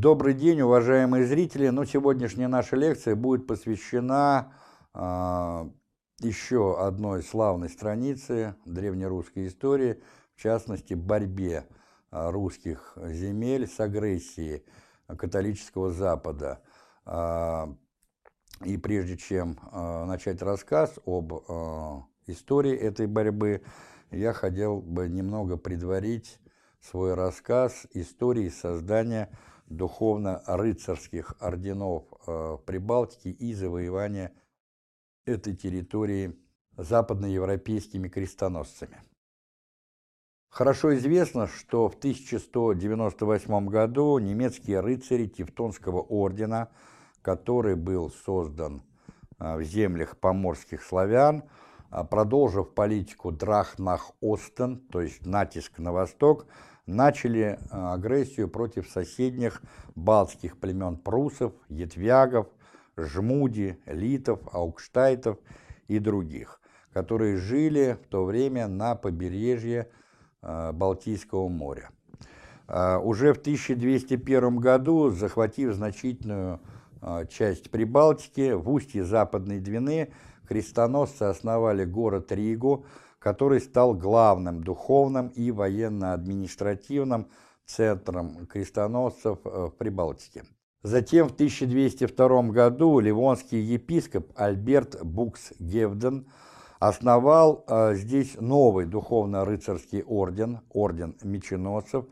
Добрый день, уважаемые зрители. Ну, сегодняшняя наша лекция будет посвящена э, еще одной славной странице древнерусской истории, в частности, борьбе а, русских земель с агрессией католического Запада. А, и прежде чем начать рассказ об истории этой борьбы, я хотел бы немного предварить свой рассказ истории создания духовно-рыцарских орденов э, в Прибалтике и завоевания этой территории западноевропейскими крестоносцами. Хорошо известно, что в 1198 году немецкие рыцари Тевтонского ордена, который был создан э, в землях поморских славян, э, продолжив политику Драхнах-Остен, то есть натиск на восток, начали э, агрессию против соседних балтских племен прусов, етвягов, жмуди, литов, аукштайтов и других, которые жили в то время на побережье э, Балтийского моря. Э, уже в 1201 году, захватив значительную часть Прибалтики, в устье Западной Двины крестоносцы основали город Ригу, который стал главным духовным и военно-административным центром крестоносцев э, в Прибалтике. Затем в 1202 году ливонский епископ Альберт Букс-Гевден основал э, здесь новый духовно-рыцарский орден, орден меченосцев,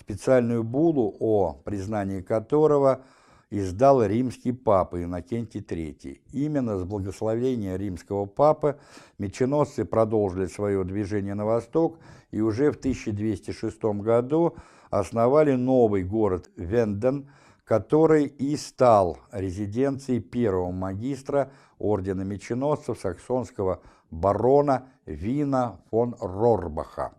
специальную булу о признании которого – издал римский папа Иннокентий III. Именно с благословения римского папы меченосцы продолжили свое движение на восток и уже в 1206 году основали новый город Венден, который и стал резиденцией первого магистра ордена меченосцев саксонского барона Вина фон Рорбаха.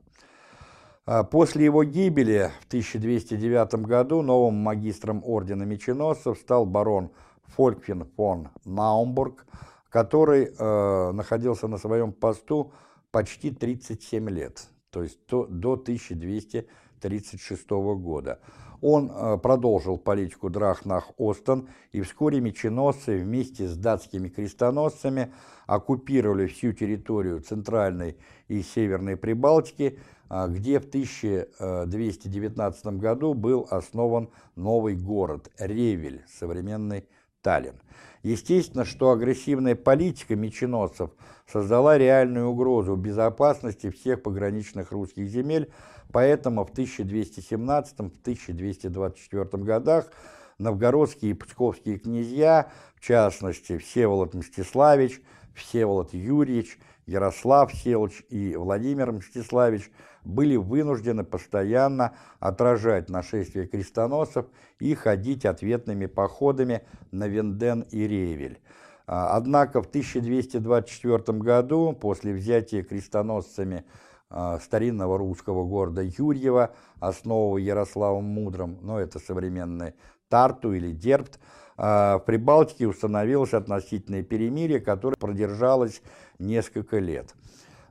А после его гибели в 1209 году новым магистром ордена меченосцев стал барон Фольквин фон Наумбург, который э, находился на своем посту почти 37 лет, то есть до, до 1236 года. Он э, продолжил политику Драхнах-Остен, и вскоре меченосцы вместе с датскими крестоносцами оккупировали всю территорию Центральной и Северной Прибалтики, где в 1219 году был основан новый город Ревель, современный Таллин. Естественно, что агрессивная политика меченосцев создала реальную угрозу безопасности всех пограничных русских земель, поэтому в 1217-1224 годах новгородские и псковские князья, в частности Всеволод Мстиславич, Всеволод Юрьевич, Ярослав Селыч и Владимир Мстиславич были вынуждены постоянно отражать нашествие крестоносцев и ходить ответными походами на Венден и Ревель. А, однако в 1224 году, после взятия крестоносцами а, старинного русского города Юрьева, основы Ярославом Мудрым, но это современный Тарту или Дербт, а, в Прибалтике установилось относительное перемирие, которое продержалось несколько лет.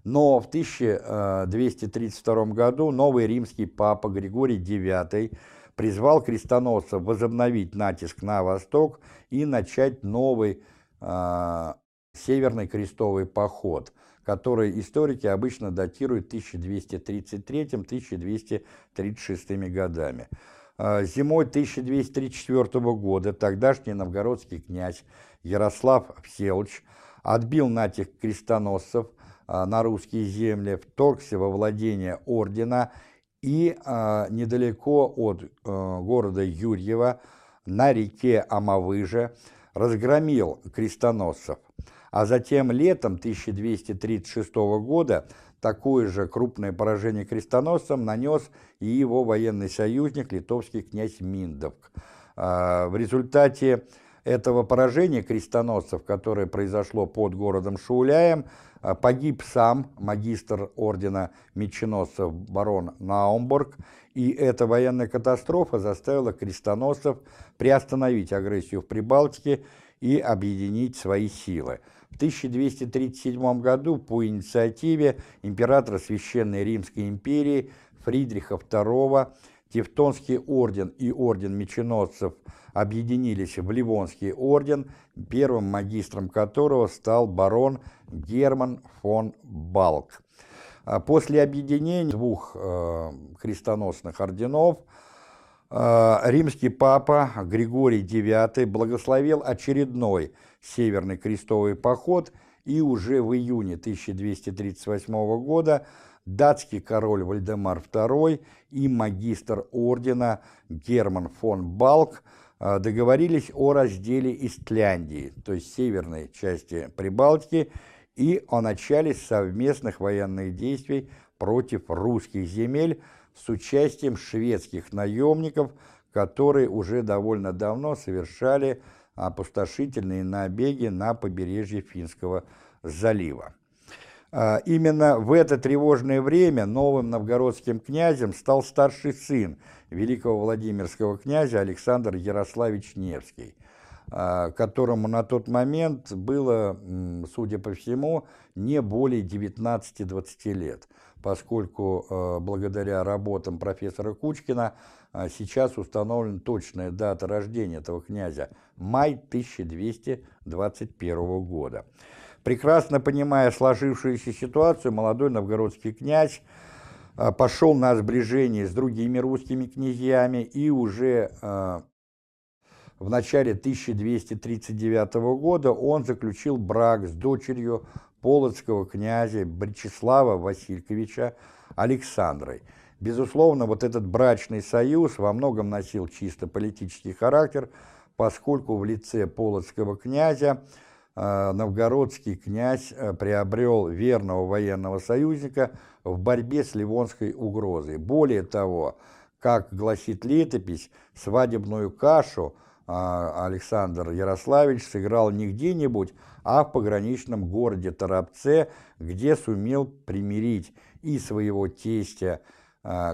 Но в 1232 году новый римский папа Григорий IX призвал крестоносцев возобновить натиск на восток и начать новый э, Северный крестовый поход, который историки обычно датируют 1233-1236 годами. А, зимой 1234 года тогдашний новгородский князь Ярослав Всеволодович отбил натиск крестоносцев на русские земли, вторгся во владение ордена и а, недалеко от города Юрьева на реке Амавыже разгромил крестоносцев, а затем летом 1236 года Такое же крупное поражение крестоносцам нанес и его военный союзник, литовский князь Миндовк. А, в результате этого поражения крестоносцев, которое произошло под городом Шауляем, а, погиб сам магистр ордена меченосцев барон Наумбург, и эта военная катастрофа заставила крестоносцев приостановить агрессию в Прибалтике и объединить свои силы. В 1237 году по инициативе императора Священной Римской империи Фридриха II Тевтонский орден и орден меченосцев объединились в Ливонский орден, первым магистром которого стал барон Герман фон Балк. А после объединения двух э, крестоносных орденов э, римский папа Григорий IX благословил очередной Северный крестовый поход, и уже в июне 1238 года датский король Вальдемар II и магистр ордена Герман фон Балк э, договорились о разделе Истляндии, то есть северной части Прибалтики, и о начале совместных военных действий против русских земель с участием шведских наемников, которые уже довольно давно совершали опустошительные набеги на побережье Финского залива. А, именно в это тревожное время новым новгородским князем стал старший сын великого Владимирского князя Александр Ярославич Невский. А, которому на тот момент было, судя по всему, не более 19-20 лет, поскольку а, благодаря работам профессора Кучкина сейчас установлена точная дата рождения этого князя – май 1221 года. Прекрасно понимая сложившуюся ситуацию, молодой новгородский князь пошел на сближение с другими русскими князьями и уже в начале 1239 года он заключил брак с дочерью полоцкого князя Бречеслава Васильковича Александрой. Безусловно, вот этот брачный союз во многом носил чисто политический характер, поскольку в лице полоцкого князя новгородский князь э, приобрел верного военного союзника в борьбе с ливонской угрозой. Более того, как гласит летопись, свадебную кашу – а, Александр Ярославич сыграл не где-нибудь, а в пограничном городе Торопце, где сумел примирить и своего тестя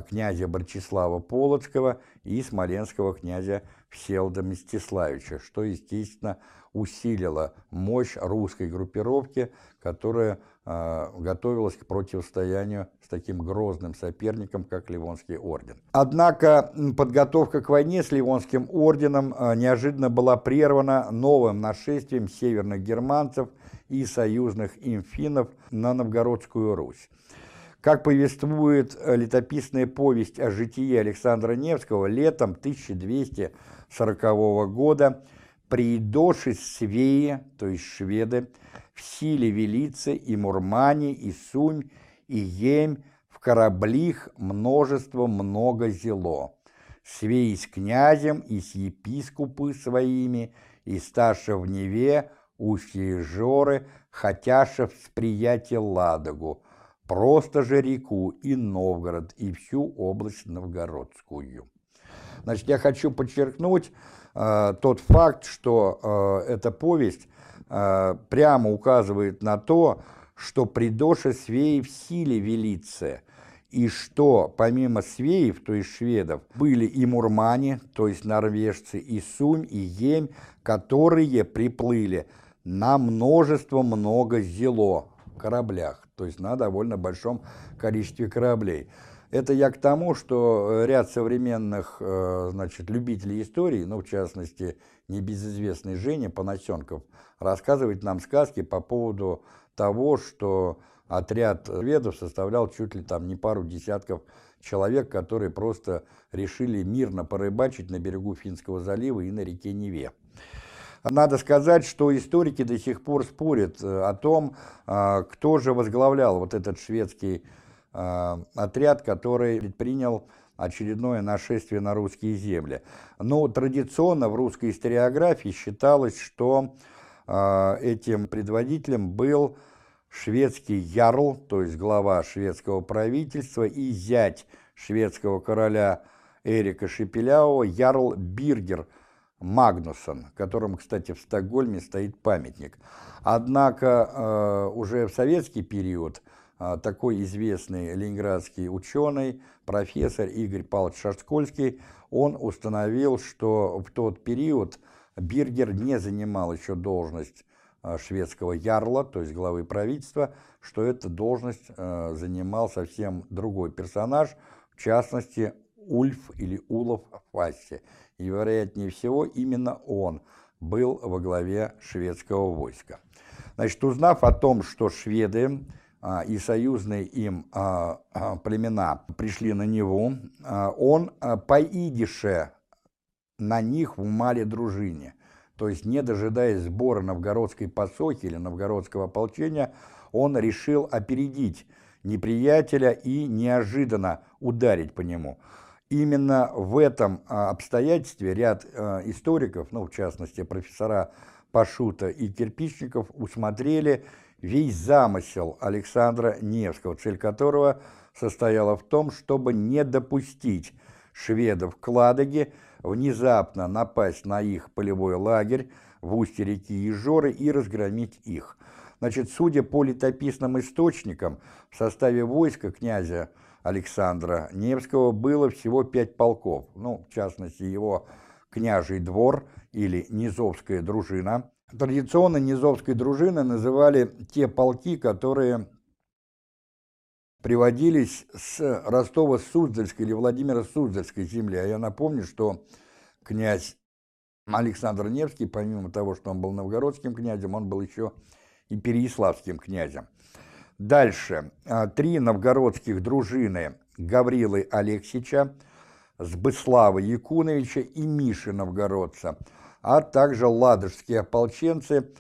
князя Борчеслава Полоцкого и смоленского князя Всеволода Мстиславича, что, естественно, усилило мощь русской группировки, которая э, готовилась к противостоянию с таким грозным соперником, как Ливонский орден. Однако подготовка к войне с Ливонским орденом э, неожиданно была прервана новым нашествием северных германцев и союзных им на Новгородскую Русь. Как повествует летописная повесть о житии Александра Невского, летом 1240 года приидоши свеи, то есть шведы, в силе велицы и мурмани, и сунь, и емь, в кораблих множество много зело. Свей с князем и с епископы своими, и сташа в Неве, устье Жоры, хотяша всприятие Ладогу, просто же реку и Новгород, и всю область новгородскую. Значит, я хочу подчеркнуть, Э, тот факт, что э, эта повесть э, прямо указывает на то, что придоша свеи в силе велиция, и что помимо свеев, то есть шведов, были и мурмане, то есть норвежцы, и сумь, и емь, которые приплыли на множество много зело кораблях, то есть на довольно большом количестве кораблей. Это я к тому, что э, ряд современных э, значит, любителей истории, ну, в частности, небезызвестный Женя Панасенков, рассказывает нам сказки по поводу того, что отряд ведов составлял чуть ли там не пару десятков человек, которые просто решили мирно порыбачить на берегу Финского залива и на реке Неве. Надо сказать, что историки до сих пор спорят э, о том, кто же возглавлял вот этот шведский Э, отряд, который предпринял очередное нашествие на русские земли. Но традиционно в русской историографии считалось, что э, этим предводителем был шведский ярл, то есть глава шведского правительства и зять шведского короля Эрика Шепеляова, ярл Биргер Магнусон, которому, кстати, в Стокгольме стоит памятник. Однако э, уже в советский период а, такой известный ленинградский ученый, профессор Игорь Павлович Шашкольский, он установил, что в тот период Биргер не занимал еще должность а, шведского ярла, то есть главы правительства, что эту должность занимал совсем другой персонаж, в частности, Ульф или Улов Фасси. И, вероятнее всего, именно он был во главе шведского войска. Значит, узнав о том, что шведы а, и союзные им а, а, племена пришли на Неву, он по идише на них в мале дружине. То есть, не дожидаясь сбора новгородской посохи или новгородского ополчения, он решил опередить неприятеля и неожиданно ударить по нему. Именно в этом обстоятельстве ряд историков, ну, в частности, профессора Пашута и Кирпичников, усмотрели весь замысел Александра Невского, цель которого состояла в том, чтобы не допустить шведов к Ладоге, внезапно напасть на их полевой лагерь в устье реки Ежоры и разгромить их. Значит, судя по летописным источникам, в составе войска князя Александра Невского было всего пять полков, ну, в частности, его княжий двор или низовская дружина, Традиционно низовской дружиной называли те полки, которые приводились с Ростова-Суздальской или Владимира-Суздальской земли. А я напомню, что князь Александр Невский, помимо того, что он был новгородским князем, он был еще и переяславским князем. Дальше. А, три новгородских дружины Гаврилы Алексича, Сбыслава Якуновича и Миши Новгородца – а также ладожские ополченцы,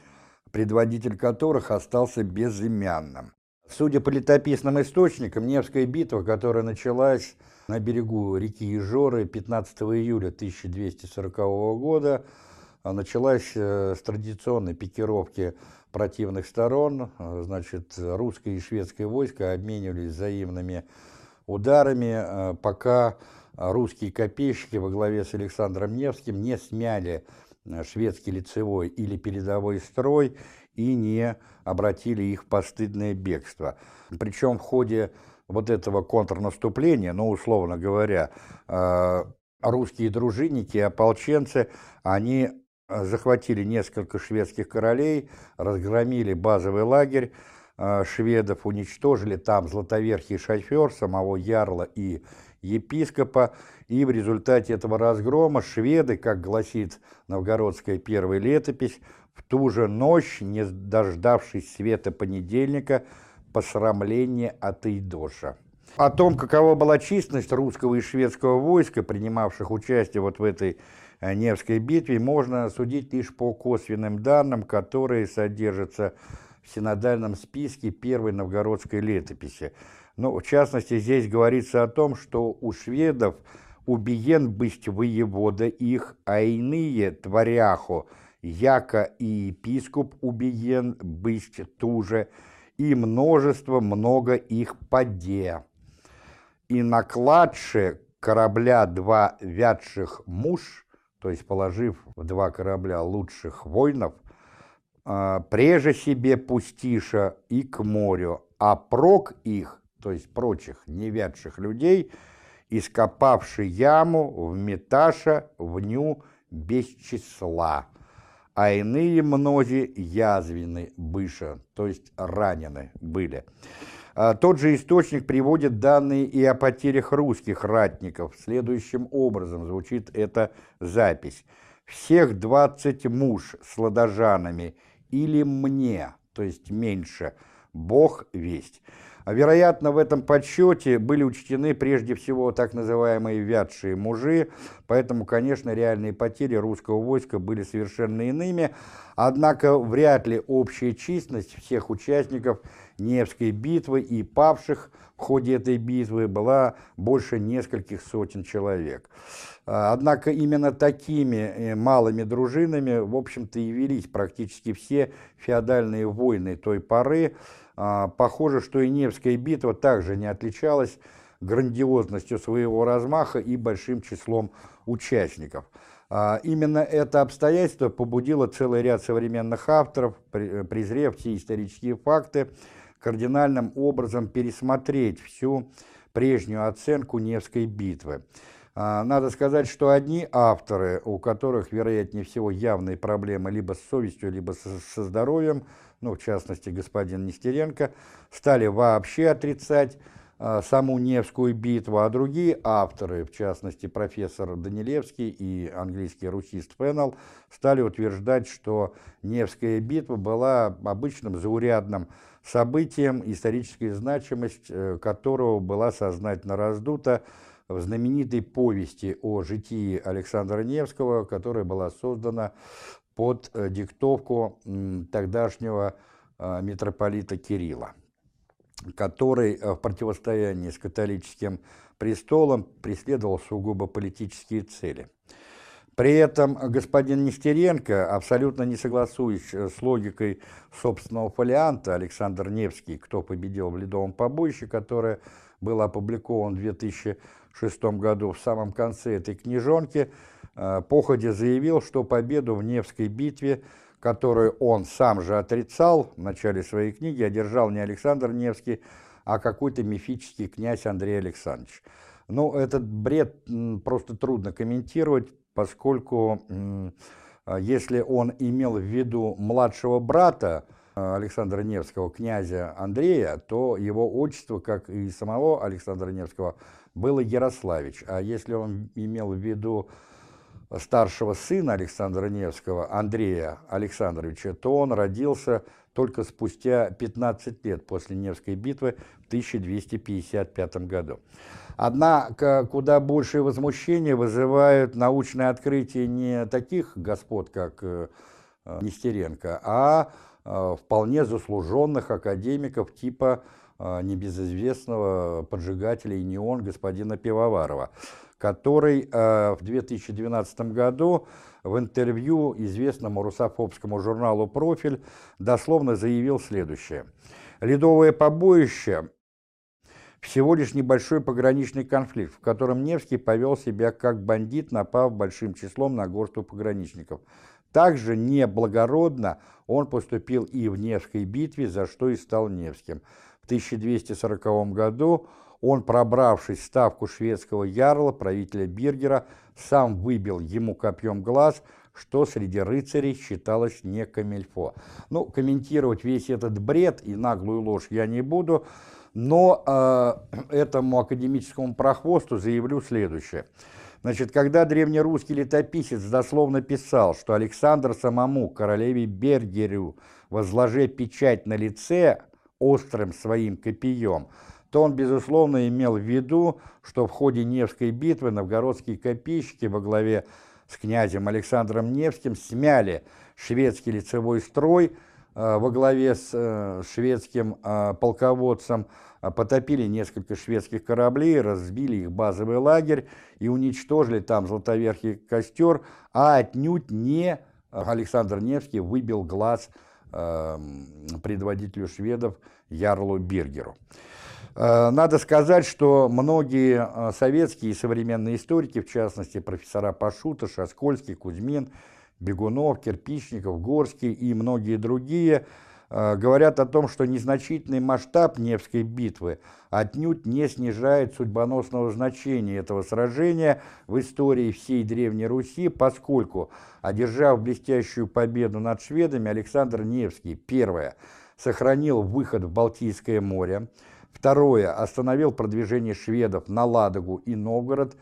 предводитель которых остался безымянным. Судя по летописным источникам, Невская битва, которая началась на берегу реки Ижоры 15 июля 1240 года, началась э, с традиционной пикировки противных сторон. Значит, русское и шведское войско обменивались взаимными ударами, э, пока русские копейщики во главе с Александром Невским не смяли Э, шведский лицевой или передовой строй и не обратили их в постыдное бегство. Причем в ходе вот этого контрнаступления, ну, условно говоря, э, русские дружинники ополченцы, они э, захватили несколько шведских королей, разгромили базовый лагерь шведов, уничтожили там златоверхий шофер, самого ярла и епископа, и в результате этого разгрома шведы, как гласит новгородская первая летопись, в ту же ночь, не дождавшись света понедельника, посрамление от Эйдоша. О том, какова была численность русского и шведского войска, принимавших участие вот в этой Невской битве, можно судить лишь по косвенным данным, которые содержатся в синодальном списке первой новгородской летописи – ну, в частности, здесь говорится о том, что у шведов убиен быть воевода их, а иные творяху, яко и епископ убиен быть туже, и множество много их поде. И накладше корабля два вятших муж, то есть положив в два корабля лучших воинов, а, преже себе пустиша и к морю, а прок их то есть прочих невядших людей, ископавший яму в меташа в ню без числа, а иные мнози язвены быша, то есть ранены были. А тот же источник приводит данные и о потерях русских ратников. Следующим образом звучит эта запись. «Всех двадцать муж с ладожанами или мне, то есть меньше, Бог весть». А, вероятно, в этом подсчете были учтены прежде всего так называемые вятшие мужи, поэтому, конечно, реальные потери русского войска были совершенно иными, однако вряд ли общая численность всех участников Невской битвы и павших в ходе этой битвы была больше нескольких сотен человек. А, однако именно такими э, малыми дружинами, в общем-то, и велись практически все феодальные войны той поры, а, похоже, что и Невская битва также не отличалась грандиозностью своего размаха и большим числом участников. А, именно это обстоятельство побудило целый ряд современных авторов, презрев все исторические факты, кардинальным образом пересмотреть всю прежнюю оценку Невской битвы. А, надо сказать, что одни авторы, у которых, вероятнее всего, явные проблемы либо с совестью, либо со здоровьем, ну, в частности, господин Нестеренко, стали вообще отрицать э, саму Невскую битву, а другие авторы, в частности профессор Данилевский и английский русист Феннелл, стали утверждать, что Невская битва была обычным заурядным событием, историческая значимость э, которого была сознательно раздута в знаменитой повести о житии Александра Невского, которая была создана под э, диктовку тогдашнего э, митрополита Кирилла, который в противостоянии с католическим престолом преследовал сугубо политические цели. При этом господин Нестеренко, абсолютно не согласуясь с логикой собственного фолианта Александр Невский «Кто победил в Ледовом побоище», которое было опубликовано в 2006 году в самом конце этой книжонки, э, походе заявил, что победу в Невской битве, которую он сам же отрицал в начале своей книги, одержал не Александр Невский, а какой-то мифический князь Андрей Александрович. Ну, этот бред просто трудно комментировать, поскольку а, если он имел в виду младшего брата а, Александра Невского, князя Андрея, то его отчество, как и самого Александра Невского, было Ярославич. А если он имел в виду старшего сына Александра Невского, Андрея Александровича, то он родился только спустя 15 лет после Невской битвы в 1255 году. Однако куда большее возмущение вызывают научные открытия не таких господ, как э, Нестеренко, а э, вполне заслуженных академиков типа э, небезызвестного поджигателя и неон господина Пивоварова, который в 2012 году в интервью известному русофобскому журналу «Профиль» дословно заявил следующее. «Ледовое побоище всего лишь небольшой пограничный конфликт, в котором Невский повел себя как бандит, напав большим числом на горсту пограничников. Также неблагородно он поступил и в Невской битве, за что и стал Невским. В 1240 году он, пробравшись в ставку шведского ярла, правителя Биргера, сам выбил ему копьем глаз, что среди рыцарей считалось не камельфо. Ну, комментировать весь этот бред и наглую ложь я не буду, но э, этому академическому прохвосту заявлю следующее. Значит, когда древнерусский летописец дословно писал, что Александр самому, королеве Бергерю, возложе печать на лице острым своим копьем, то он, безусловно, имел в виду, что в ходе Невской битвы новгородские копейщики во главе с князем Александром Невским смяли шведский лицевой строй, Э, во главе с э, шведским э, полководцем потопили несколько шведских кораблей, разбили их базовый лагерь и уничтожили там Златоверхий костер, а отнюдь не Александр Невский выбил глаз предводителю шведов Ярлу Бергеру. Надо сказать, что многие советские и современные историки, в частности профессора Пашута, Шаскольский, Кузьмин, Бегунов, Кирпичников, Горский и многие другие э, говорят о том, что незначительный масштаб Невской битвы отнюдь не снижает судьбоносного значения этого сражения в истории всей Древней Руси, поскольку, одержав блестящую победу над шведами, Александр Невский, первое, сохранил выход в Балтийское море, второе, остановил продвижение шведов на Ладогу и Новгород,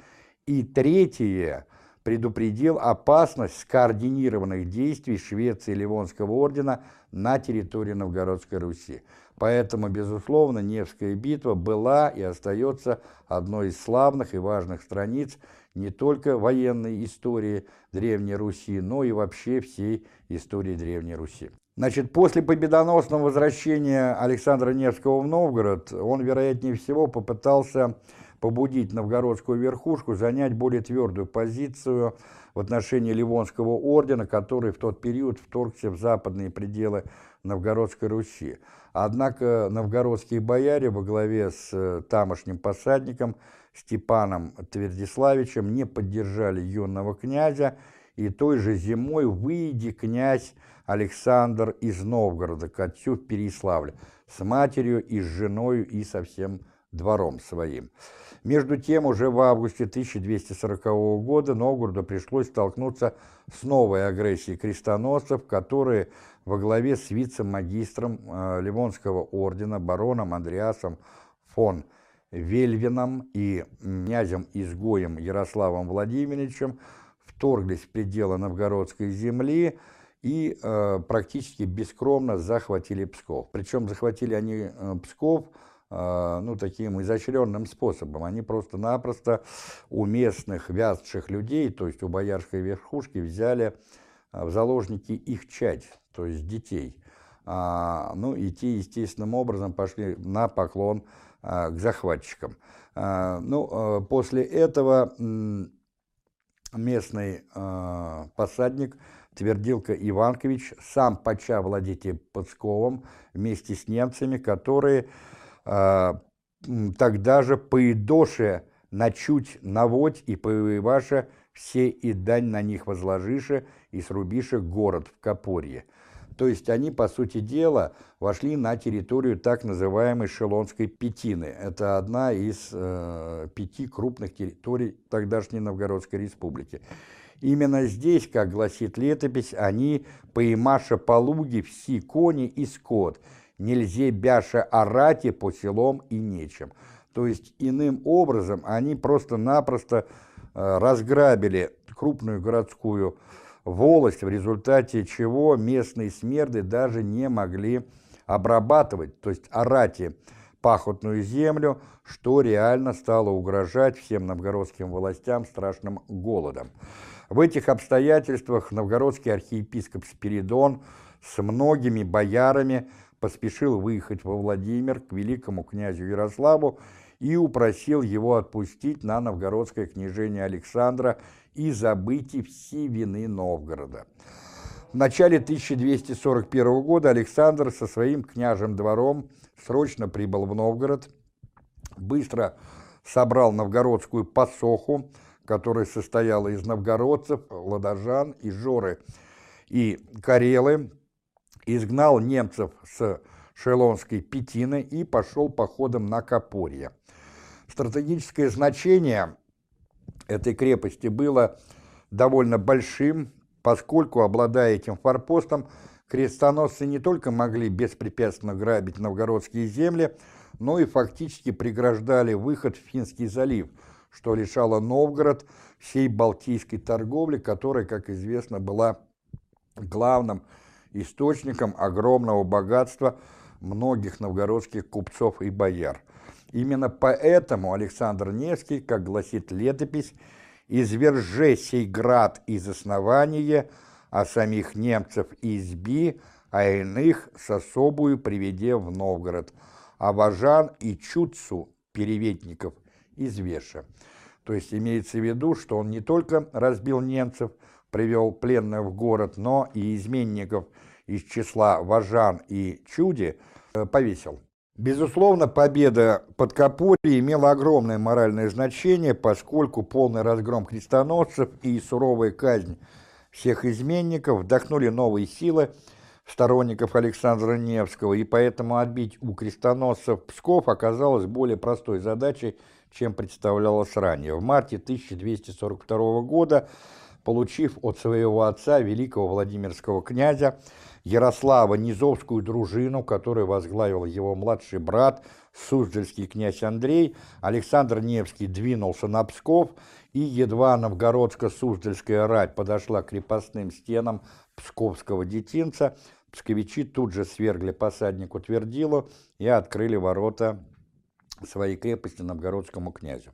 и третье – предупредил опасность скоординированных действий Швеции и Ливонского ордена на территории Новгородской Руси. Поэтому, безусловно, Невская битва была и остается одной из славных и важных страниц не только военной истории Древней Руси, но и вообще всей истории Древней Руси. Значит, после победоносного возвращения Александра Невского в Новгород, он, вероятнее всего, попытался побудить новгородскую верхушку занять более твердую позицию в отношении Ливонского ордена, который в тот период вторгся в западные пределы Новгородской Руси. Однако новгородские бояре во главе с э, тамошним посадником Степаном Твердиславичем не поддержали юного князя, и той же зимой выйди князь Александр из Новгорода к отцу в Переславле с матерью и с женою и со всем двором своим. Между тем, уже в августе 1240 года Новгороду пришлось столкнуться с новой агрессией крестоносцев, которые во главе с вице-магистром э, Ливонского ордена бароном Андреасом фон Вельвином и князем-изгоем Ярославом Владимировичем вторглись в пределы новгородской земли и э, практически бескромно захватили Псков. Причем захватили они э, Псков э, ну, таким изощренным способом. Они просто-напросто у местных вязших людей, то есть у боярской верхушки, взяли э, в заложники их чать, то есть детей. А, ну и те естественным образом пошли на поклон а, к захватчикам. А, ну, после этого местный посадник Твердилка Иванкович сам поча владеть Псковом вместе с немцами, которые а, тогда же поедоше начуть наводь и повоеваше все и дань на них возложише и срубише город в Копорье. То есть они, по сути дела, вошли на территорию так называемой Шелонской Пятины. Это одна из э, пяти крупных территорий тогдашней Новгородской республики. Именно здесь, как гласит летопись, они поимаша полуги все кони и скот, нельзя бяша орати по селам и нечем. То есть иным образом они просто-напросто э, разграбили крупную городскую волость, в результате чего местные смерды даже не могли обрабатывать, то есть орать пахотную землю, что реально стало угрожать всем новгородским властям страшным голодом. В этих обстоятельствах новгородский архиепископ Спиридон с многими боярами поспешил выехать во Владимир к великому князю Ярославу и упросил его отпустить на новгородское княжение Александра и забыть все вины Новгорода. В начале 1241 года Александр со своим княжим двором срочно прибыл в Новгород, быстро собрал новгородскую посоху, которая состояла из новгородцев, ладожан и жоры, и карелы, изгнал немцев с Шелонской Петины и пошел походом на Копорье. Стратегическое значение этой крепости было довольно большим, поскольку, обладая этим форпостом, крестоносцы не только могли беспрепятственно грабить новгородские земли, но и фактически преграждали выход в Финский залив, что лишало Новгород всей балтийской торговли, которая, как известно, была главным источником огромного богатства многих новгородских купцов и бояр. Именно поэтому Александр Невский, как гласит летопись, «изверже сей град из основания, а самих немцев изби, а иных с особую приведе в Новгород, а вожан и чудцу переветников из Веша». То есть имеется в виду, что он не только разбил немцев, привел пленных в город, но и изменников из числа вожан и чуди э, повесил. Безусловно, победа под Капори имела огромное моральное значение, поскольку полный разгром крестоносцев и суровая казнь всех изменников вдохнули новые силы сторонников Александра Невского, и поэтому отбить у крестоносцев Псков оказалось более простой задачей, чем представлялось ранее. В марте 1242 года, получив от своего отца, великого Владимирского князя, Ярослава Низовскую дружину, которую возглавил его младший брат, Суздальский князь Андрей, Александр Невский двинулся на Псков, и едва новгородско-суздальская рать подошла к крепостным стенам псковского детинца, псковичи тут же свергли посаднику Твердилу и открыли ворота своей крепости новгородскому князю.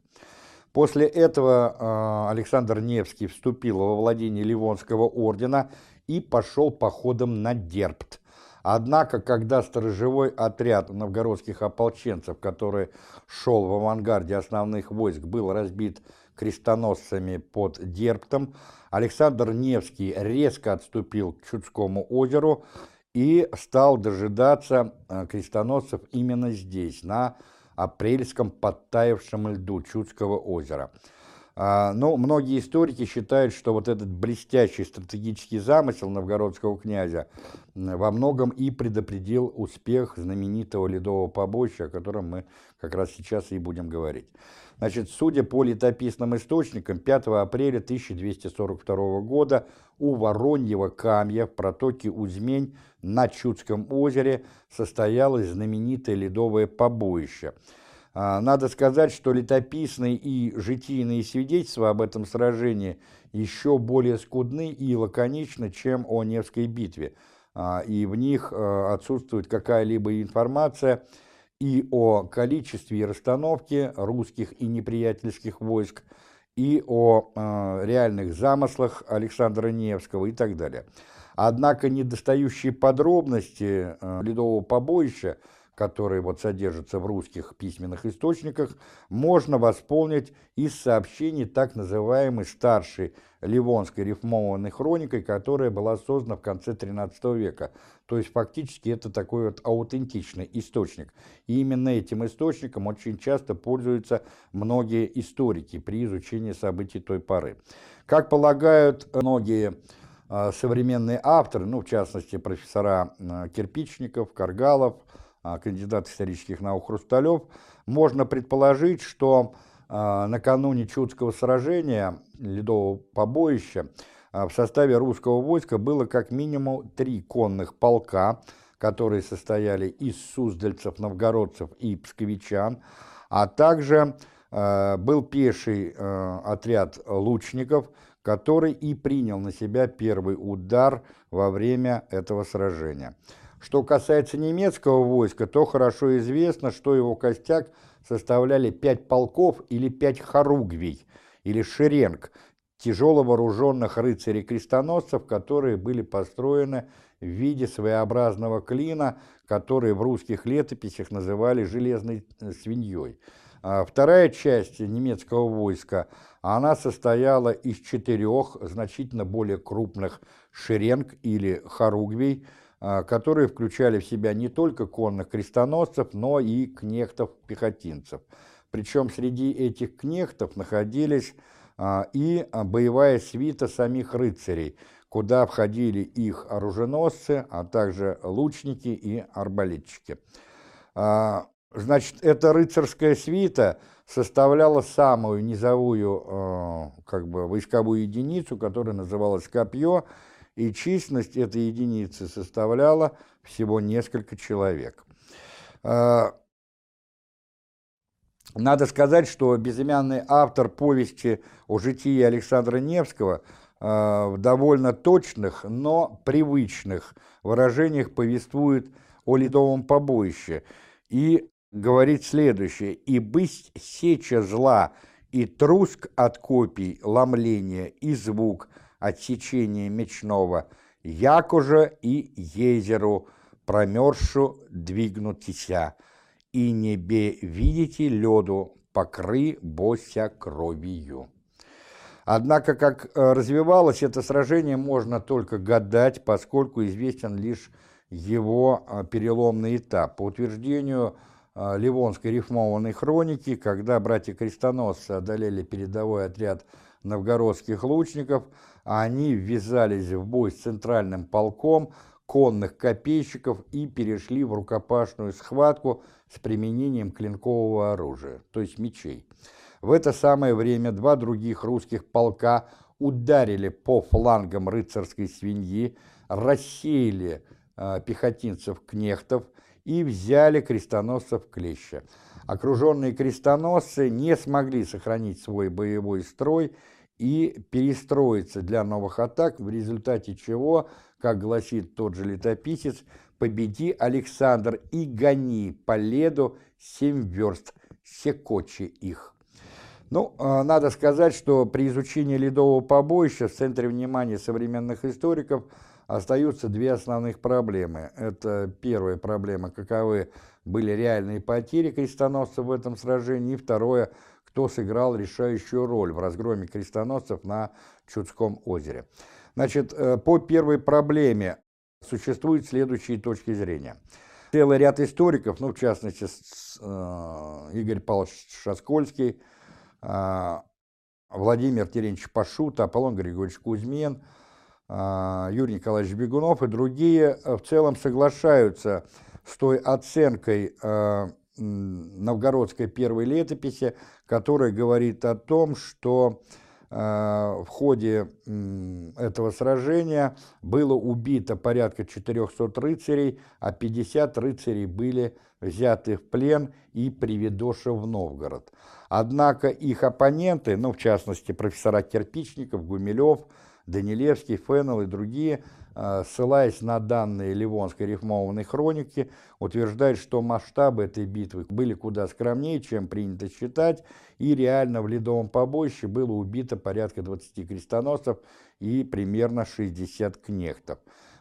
После этого э, Александр Невский вступил во владение Ливонского ордена и пошел походом на Дербт. Однако, когда сторожевой отряд новгородских ополченцев, который шел в авангарде основных войск, был разбит крестоносцами под Дербтом, Александр Невский резко отступил к Чудскому озеру и стал дожидаться э, крестоносцев именно здесь, на апрельском подтаявшем льду Чудского озера. А, но многие историки считают, что вот этот блестящий стратегический замысел новгородского князя во многом и предопределил успех знаменитого ледового побоища, о котором мы как раз сейчас и будем говорить. Значит, судя по летописным источникам, 5 апреля 1242 года у Вороньего камня в протоке Узмень на Чудском озере состоялось знаменитое ледовое побоище – надо сказать, что летописные и житийные свидетельства об этом сражении еще более скудны и лаконичны, чем о Невской битве, а, и в них а, отсутствует какая-либо информация и о количестве и расстановке русских и неприятельских войск, и о реальных замыслах Александра Невского и так далее. Однако недостающие подробности ледового побоища – которые вот содержатся в русских письменных источниках, можно восполнить из сообщений так называемой старшей Ливонской рифмованной хроникой, которая была создана в конце XIII века. То есть фактически это такой вот аутентичный источник. И именно этим источником очень часто пользуются многие историки при изучении событий той поры. Как полагают многие а, современные авторы, ну, в частности, профессора а, Кирпичников, Каргалов, кандидат исторических наук Хрусталев, можно предположить, что а, накануне Чудского сражения, ледового побоища, а, в составе русского войска было как минимум три конных полка, которые состояли из суздальцев, новгородцев и псковичан, а также был пеший отряд лучников, который и принял на себя первый удар во время этого сражения. Что касается немецкого войска, то хорошо известно, что его костяк составляли пять полков или пять хоругвий, или шеренг, тяжело вооруженных рыцарей-крестоносцев, которые были построены в виде своеобразного клина, который в русских летописях называли «железной свиньей». А вторая часть немецкого войска, она состояла из четырех значительно более крупных шеренг или хоругвий, а, которые включали в себя не только конных крестоносцев, но и кнехтов-пехотинцев. Причем среди этих кнехтов находились а, и боевая свита самих рыцарей, куда входили их оруженосцы, а также лучники и арбалетчики. А, значит, эта рыцарская свита составляла самую низовую как бы, войсковую единицу, которая называлась «Копье», и численность этой единицы составляла всего несколько человек. А, надо сказать, что безымянный автор повести о житии Александра Невского а, в довольно точных, но привычных выражениях повествует о ледовом побоище и говорит следующее «И бысть сеча зла, и труск от копий, ломления, и звук – отсечения мечного, якоже и езеру промерзшу двигнутися, и небе видите леду, покры бося кровью. Однако, как э, развивалось это сражение, можно только гадать, поскольку известен лишь его э, переломный этап. По утверждению э, Ливонской рифмованной хроники, когда братья-крестоносцы одолели передовой отряд новгородских лучников, они ввязались в бой с центральным полком конных копейщиков и перешли в рукопашную схватку с применением клинкового оружия, то есть мечей. В это самое время два других русских полка ударили по флангам рыцарской свиньи, рассеяли э, пехотинцев-кнехтов и взяли крестоносцев клеща. Окруженные крестоносцы не смогли сохранить свой боевой строй и перестроиться для новых атак, в результате чего, как гласит тот же летописец, победи Александр и гони по леду семь верст, секочи их. Ну, а, надо сказать, что при изучении ледового побоища в центре внимания современных историков остаются две основных проблемы. Это первая проблема, каковы были реальные потери крестоносцев в этом сражении, и второе – кто сыграл решающую роль в разгроме крестоносцев на Чудском озере. Значит, э, по первой проблеме существуют следующие точки зрения. Целый ряд историков, ну, в частности, э, Игорь Павлович Шаскольский, э, Владимир Терентьевич Пашут, Аполлон Григорьевич Кузьмин, Юрий Николаевич Бегунов и другие в целом соглашаются с той оценкой новгородской первой летописи, которая говорит о том, что в ходе этого сражения было убито порядка 400 рыцарей, а 50 рыцарей были взяты в плен и приведоши в Новгород. Однако их оппоненты, ну, в частности, профессора Кирпичников, Гумилев, Данилевский, Феннел и другие, ссылаясь на данные Ливонской рифмованной хроники, утверждает, что масштабы этой битвы были куда скромнее, чем принято считать, и реально в Ледовом побоище было убито порядка 20 крестоносцев и примерно 60 кнехтов.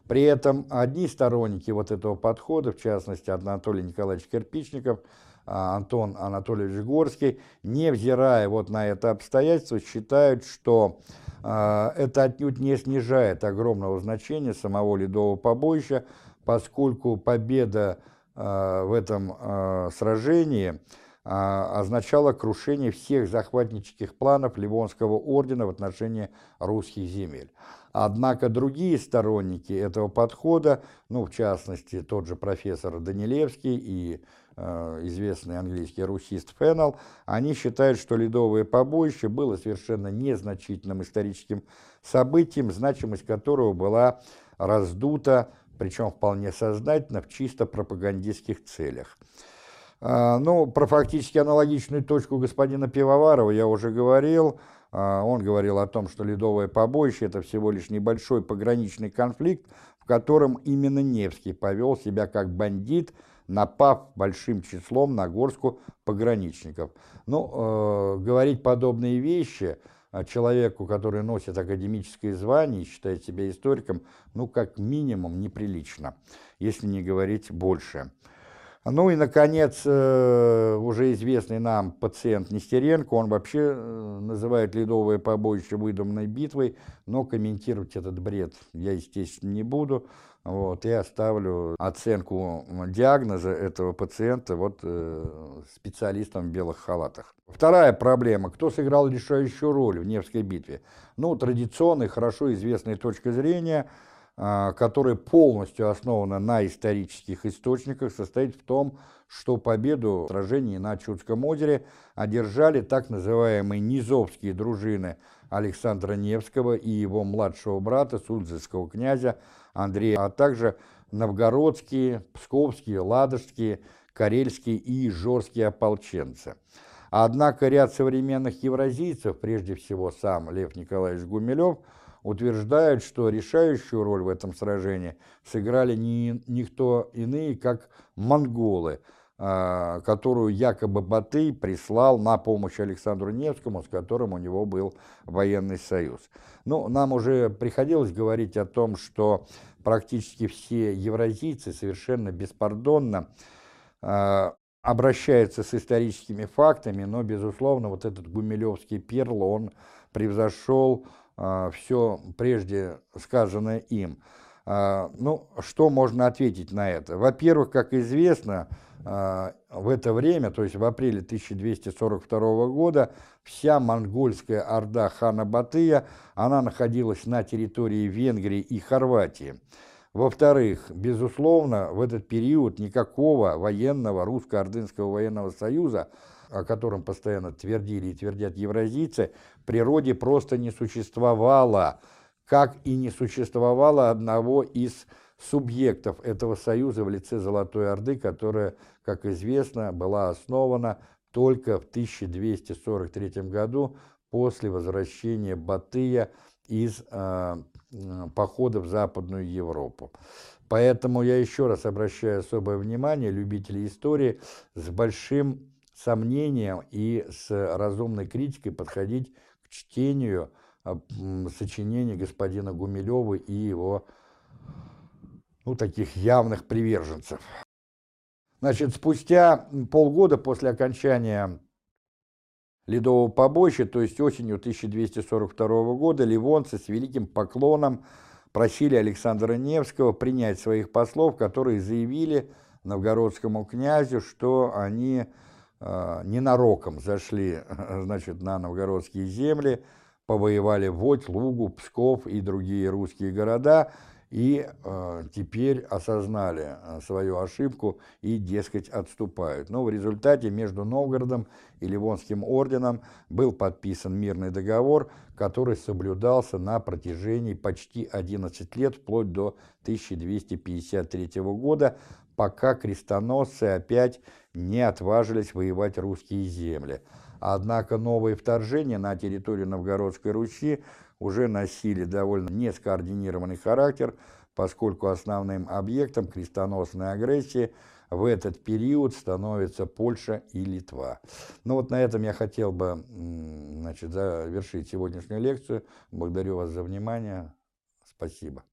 При этом одни сторонники вот этого подхода, в частности Анатолий Николаевич Кирпичников, Антон Анатольевич Горский, невзирая вот на это обстоятельство, считают, что а, это отнюдь не снижает огромного значения самого ледового побоища, поскольку победа а, в этом а, сражении означала крушение всех захватнических планов Ливонского ордена в отношении русских земель. Однако другие сторонники этого подхода, ну, в частности, тот же профессор Данилевский и известный английский русист Феннелл, они считают, что ледовое побоище было совершенно незначительным историческим событием, значимость которого была раздута, причем вполне сознательно, в чисто пропагандистских целях. Э, ну, про фактически аналогичную точку господина Пивоварова я уже говорил. Э, он говорил о том, что ледовое побоище – это всего лишь небольшой пограничный конфликт, в котором именно Невский повел себя как бандит – напав большим числом на горстку пограничников. Ну, э, говорить подобные вещи человеку, который носит академическое звание и считает себя историком, ну, как минимум, неприлично, если не говорить больше. Ну и, наконец, э, уже известный нам пациент Нестеренко, он вообще э, называет ледовое побоище выдуманной битвой, но комментировать этот бред я, естественно, не буду. Вот, я оставлю оценку диагноза этого пациента вот, э, специалистам в белых халатах. Вторая проблема. Кто сыграл решающую роль в Невской битве? Ну, традиционная, хорошо известная точка зрения, э, которая полностью основана на исторических источниках, состоит в том, что победу в сражении на Чудском озере одержали так называемые низовские дружины Александра Невского и его младшего брата, Сульзельского князя Андрея, а также новгородские, псковские, ладожские, карельские и ижорские ополченцы. Однако ряд современных евразийцев, прежде всего сам Лев Николаевич Гумилев, утверждают, что решающую роль в этом сражении сыграли не никто иные, как монголы – которую якобы Батый прислал на помощь Александру Невскому, с которым у него был военный союз. Ну, нам уже приходилось говорить о том, что практически все евразийцы совершенно беспардонно э, обращаются с историческими фактами, но, безусловно, вот этот гумилевский перл, он превзошел э, все прежде сказанное им. Э, ну, что можно ответить на это? Во-первых, как известно, а, в это время, то есть в апреле 1242 года, вся монгольская орда хана Батыя, она находилась на территории Венгрии и Хорватии. Во-вторых, безусловно, в этот период никакого военного русско-ордынского военного союза, о котором постоянно твердили и твердят евразийцы, в природе просто не существовало, как и не существовало одного из субъектов этого союза в лице Золотой Орды, которая, как известно, была основана только в 1243 году после возвращения Батыя из э, похода в Западную Европу. Поэтому я еще раз обращаю особое внимание любителей истории с большим сомнением и с разумной критикой подходить к чтению сочинений господина Гумилева и его ну, таких явных приверженцев. Значит, спустя полгода после окончания ледового побоища, то есть осенью 1242 года, ливонцы с великим поклоном просили Александра Невского принять своих послов, которые заявили новгородскому князю, что они э, ненароком зашли значит, на новгородские земли, повоевали Водь, Лугу, Псков и другие русские города – и э, теперь осознали э, свою ошибку и, дескать, отступают. Но в результате между Новгородом и Ливонским орденом был подписан мирный договор, который соблюдался на протяжении почти 11 лет, вплоть до 1253 года, пока крестоносцы опять не отважились воевать русские земли. Однако новые вторжения на территорию Новгородской Руси уже носили довольно нескоординированный характер, поскольку основным объектом крестоносной агрессии в этот период становятся Польша и Литва. Ну вот на этом я хотел бы значит, завершить сегодняшнюю лекцию. Благодарю вас за внимание. Спасибо.